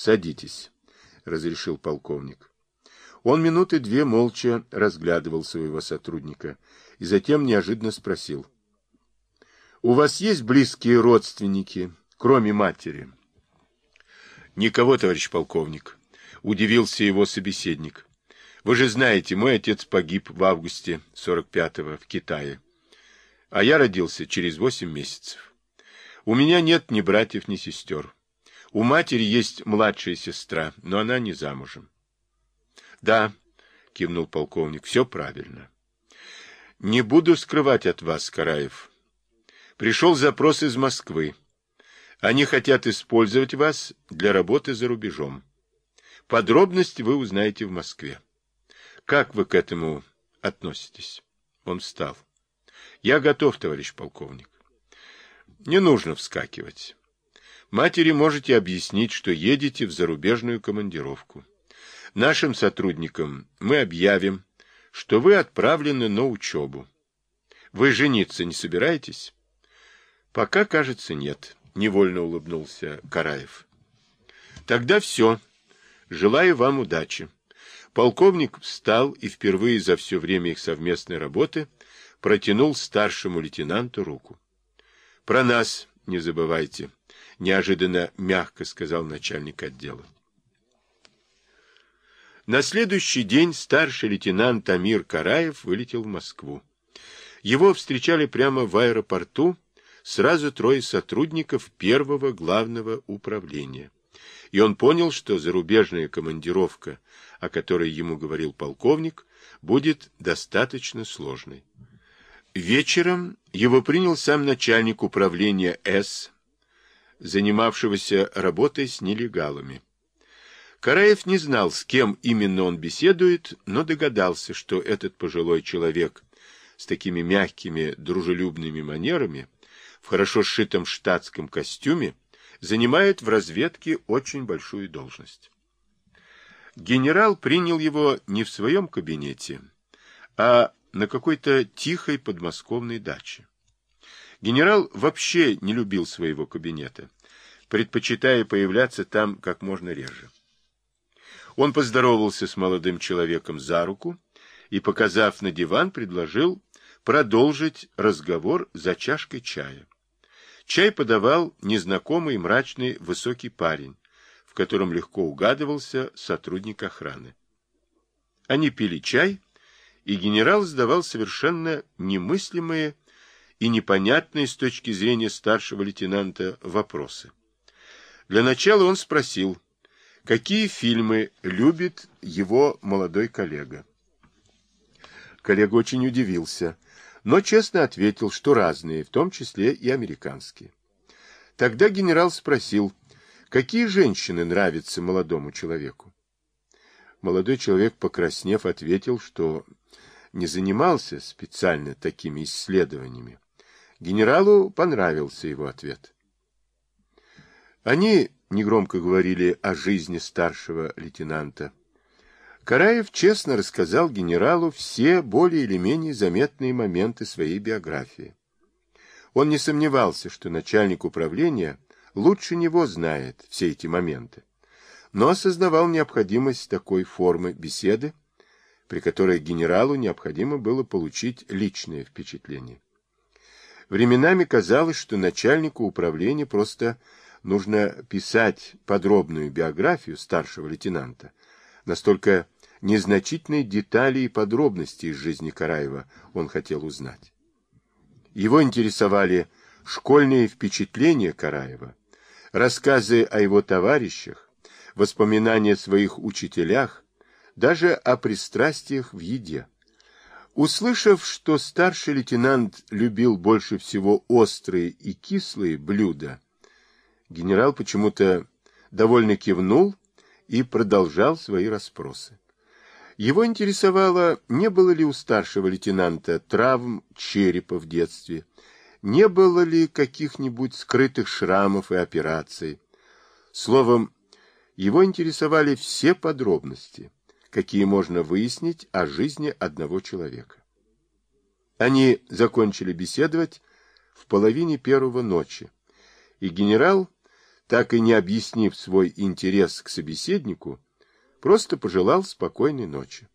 Садитесь, — разрешил полковник. Он минуты две молча разглядывал своего сотрудника и затем неожиданно спросил. — У вас есть близкие родственники, кроме матери? — Никого, товарищ полковник, — удивился его собеседник. — Вы же знаете, мой отец погиб в августе 45-го в Китае, а я родился через восемь месяцев. У меня нет ни братьев, ни сестер. У матери есть младшая сестра, но она не замужем. — Да, — кивнул полковник, — все правильно. — Не буду скрывать от вас, Караев. Пришел запрос из Москвы. Они хотят использовать вас для работы за рубежом. Подробности вы узнаете в Москве. Как вы к этому относитесь? Он встал. Я готов, товарищ полковник. Не нужно вскакивать. Матери можете объяснить, что едете в зарубежную командировку. Нашим сотрудникам мы объявим, что вы отправлены на учебу. Вы жениться не собираетесь? Пока, кажется, нет, — невольно улыбнулся Караев. Тогда все. Желаю вам удачи. Полковник встал и впервые за все время их совместной работы протянул старшему лейтенанту руку. — Про нас не забывайте, — неожиданно мягко сказал начальник отдела. На следующий день старший лейтенант Амир Караев вылетел в Москву. Его встречали прямо в аэропорту сразу трое сотрудников первого главного управления. И он понял, что зарубежная командировка, о которой ему говорил полковник, будет достаточно сложной. Вечером его принял сам начальник управления С, занимавшегося работой с нелегалами. Караев не знал, с кем именно он беседует, но догадался, что этот пожилой человек с такими мягкими, дружелюбными манерами, в хорошо сшитом штатском костюме, занимает в разведке очень большую должность. Генерал принял его не в своем кабинете, а на какой-то тихой подмосковной даче. Генерал вообще не любил своего кабинета, предпочитая появляться там как можно реже. Он поздоровался с молодым человеком за руку и, показав на диван, предложил продолжить разговор за чашкой чая. Чай подавал незнакомый мрачный высокий парень, в котором легко угадывался сотрудник охраны. Они пили чай, и генерал задавал совершенно немыслимые и непонятные с точки зрения старшего лейтенанта вопросы. Для начала он спросил, какие фильмы любит его молодой коллега. Коллега очень удивился, но честно ответил, что разные, в том числе и американские. Тогда генерал спросил, какие женщины нравятся молодому человеку. Молодой человек, покраснев, ответил, что не занимался специально такими исследованиями. Генералу понравился его ответ. Они негромко говорили о жизни старшего лейтенанта. Караев честно рассказал генералу все более или менее заметные моменты своей биографии. Он не сомневался, что начальник управления лучше него знает все эти моменты, но осознавал необходимость такой формы беседы, при которой генералу необходимо было получить личное впечатление. Временами казалось, что начальнику управления просто нужно писать подробную биографию старшего лейтенанта. Настолько незначительные детали и подробности из жизни Караева он хотел узнать. Его интересовали школьные впечатления Караева, рассказы о его товарищах, воспоминания о своих учителях, даже о пристрастиях в еде. Услышав, что старший лейтенант любил больше всего острые и кислые блюда, генерал почему-то довольно кивнул и продолжал свои расспросы. Его интересовало, не было ли у старшего лейтенанта травм черепа в детстве, не было ли каких-нибудь скрытых шрамов и операций. Словом, его интересовали все подробности, какие можно выяснить о жизни одного человека. Они закончили беседовать в половине первого ночи, и генерал так и не объяснив свой интерес к собеседнику, просто пожелал спокойной ночи.